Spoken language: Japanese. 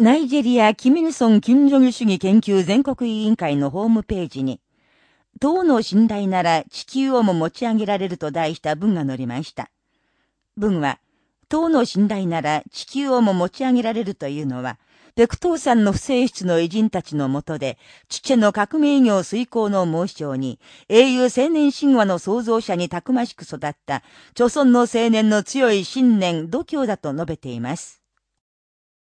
ナイジェリア・キミルソン・キム・ジョギ主義研究全国委員会のホームページに、党の信頼なら地球をも持ち上げられると題した文が載りました。文は、党の信頼なら地球をも持ち上げられるというのは、ペクトーさんの不正室の偉人たちのもとで、父の革命業遂行の猛将に、英雄青年神話の創造者にたくましく育った、著村の青年の強い信念、度胸だと述べています。